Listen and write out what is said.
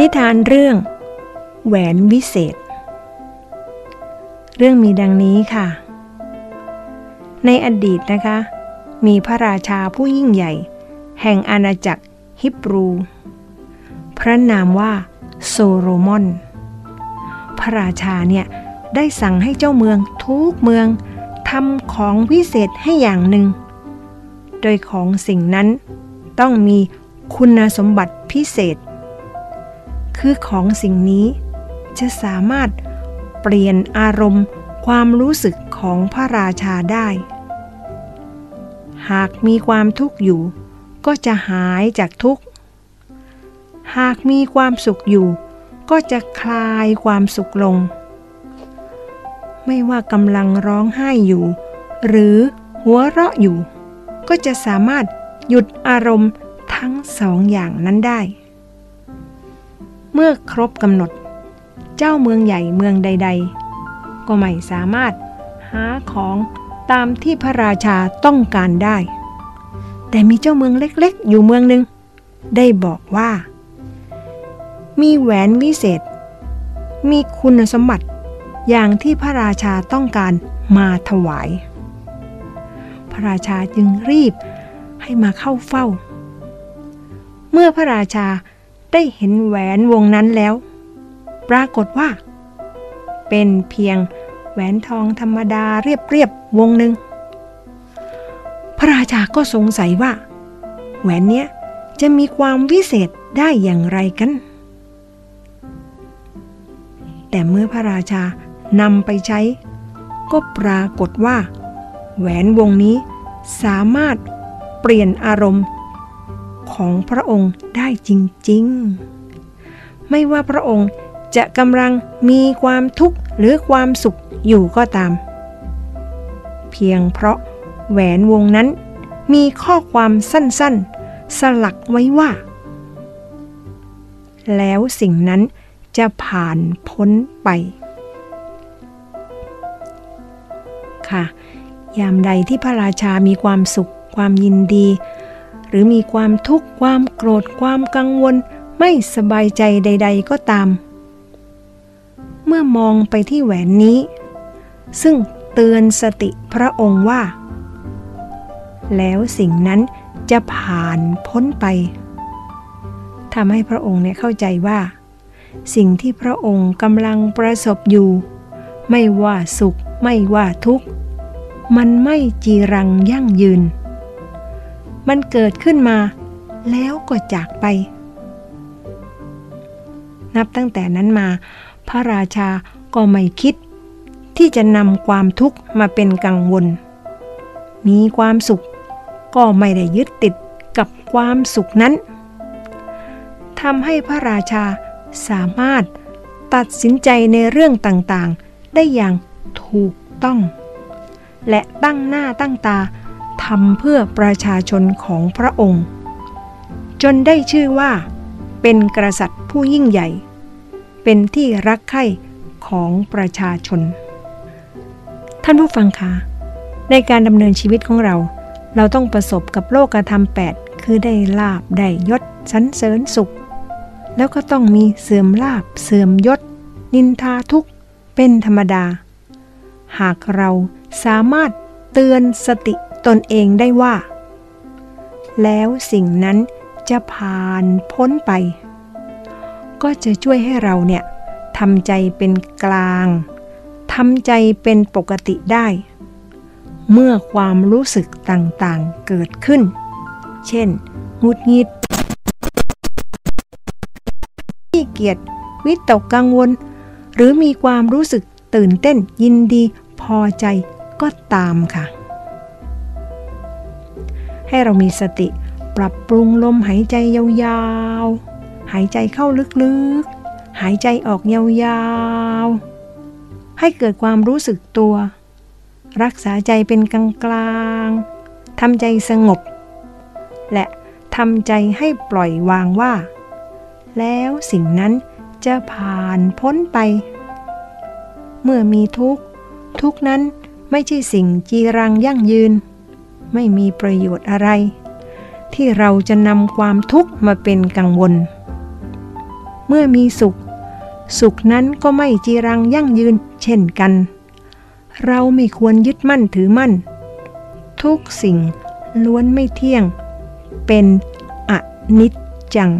นิทานเรื่อง แหวนวิเศษ เรื่องมีดังนี้ค่ะ ในอดีตนะคะ มีพระราชาผู้ยิ่งใหญ่ แห่งอาณาจักรฮิบรู พระนามว่าโซโลมอน พระราชาเนี่ยได้สั่งให้เจ้าเมืองทุกเมืองทำของวิเศษให้อย่างหนึ่ง โดยของสิ่งนั้นต้องมีคุณสมบัติพิเศษ คือของสิ่งนี้ จะสามารถเปลี่ยนอารมณ์ความรู้สึกของพระราชาได้ หากมีความทุกข์อยู่ ก็จะหายจากทุกข์ หากมีความสุขอยู่ ก็จะคลายความสุขลง ไม่ว่ากำลังร้องไห้อยู่ หรือหัวเราะอยู่ ก็จะสามารถหยุดอารมณ์ทั้งสองอย่างนั้นได้ เมื่อครบกำหนด เจ้าเมืองใหญ่เมืองใด ๆ ก็ไม่สามารถหาของตามที่พระราชาต้องการได้ แต่มีเจ้าเมืองเล็กๆ อยู่เมืองหนึ่งได้บอกว่า มีแหวนวิเศษ มีคุณสมบัติอย่างที่พระราชาต้องการมาถวาย พระราชาจึงรีบให้มาเข้าเฝ้า เมื่อพระราชา ได้เห็นแหวนวงนั้นแล้ว ปรากฏว่า เป็นเพียงแหวนทองธรรมดาเรียบๆวงหนึ่ง พระราชาก็สงสัยว่า แหวนเนี้ยจะมีความวิเศษได้อย่างไรกัน แต่เมื่อพระราชานำไปใช้ ก็ปรากฏว่า แหวนวงนี้สามารถเปลี่ยนอารมณ์ ของพระองค์ได้จริงๆ ไม่ว่าพระองค์จะกำลังมีความทุกข์หรือความสุขอยู่ก็ตาม เพียงเพราะแหวนวงนั้นมีข้อความสั้นๆ สลักไว้ว่า แล้วสิ่งนั้นจะผ่านพ้นไป ค่ะ ยามใดที่พระราชามีความสุข ความยินดี หรือมีความทุกข์ความโกรธความกังวล ไม่สบายใจใด ๆ ก็ตาม เมื่อมองไปที่แหวนนี้ ซึ่งเตือนสติพระองค์ว่า แล้วสิ่งนั้นจะผ่านพ้นไปทำให้พระองค์เนี่ยเข้าใจว่า สิ่งที่พระองค์กำลังประสบอยู่ ไม่ว่าสุขไม่ว่าทุกข์ มันไม่จีรังยั่งยืน มันเกิดขึ้นมา แล้วก็จากไป นับตั้งแต่นั้นมา พระราชาก็ไม่คิด ที่จะนำความทุกข์มาเป็นกังวล มีความสุขก็ไม่ได้ยึดติดกับความสุขนั้นทำให้พระราชาสามารถตัดสินใจในเรื่องต่างๆ ได้อย่างถูกต้อง และตั้งหน้าตั้งตา ทำเพื่อประชาชนของพระองค์ จนได้ชื่อว่า เป็นกษัตริย์ผู้ยิ่งใหญ่ เป็นที่รักใคร่ของประชาชน ท่านผู้ฟังคะในการดำเนินชีวิตของเรา เราต้องประสบกับโลกธรรมแปดคือได้ลาบได้ยศสันเสริญสุข แล้วก็ต้องมีเสื่อมลาบเสื่อมยศ นินทาทุกข์เป็นธรรมดา หากเราสามารถเตือนสติ ตนเองได้ว่า แล้วสิ่งนั้นจะผ่านพ้นไป ก็จะช่วยให้เราเนี่ยทำใจเป็นกลางทำใจเป็นปกติได้ เมื่อความรู้สึกต่างๆเกิดขึ้น เช่นงุดหงิดขี้เกียจวิตกกังวล หรือมีความรู้สึกตื่นเต้นยินดีพอใจก็ตามค่ะ ให้เรามีสติ ปรับปรุงลมหายใจยาวๆ หายใจเข้าลึกๆ หายใจออกยาวๆ ให้เกิดความรู้สึกตัว รักษาใจเป็นกลางกลางทำใจสงบ และทำใจให้ปล่อยวางว่า แล้วสิ่งนั้นจะผ่านพ้นไป เมื่อมีทุกข์ ทุกนั้นไม่ใช่สิ่งจีรังยั่งยืน ไม่มีประโยชน์อะไร ที่เราจะนำความทุกข์มาเป็นกังวล เมื่อมีสุข สุขนั้นก็ไม่จีรังยั่งยืนเช่นกัน เราไม่ควรยึดมั่นถือมั่น ทุกสิ่งล้วนไม่เที่ยง เป็นอนิจจัง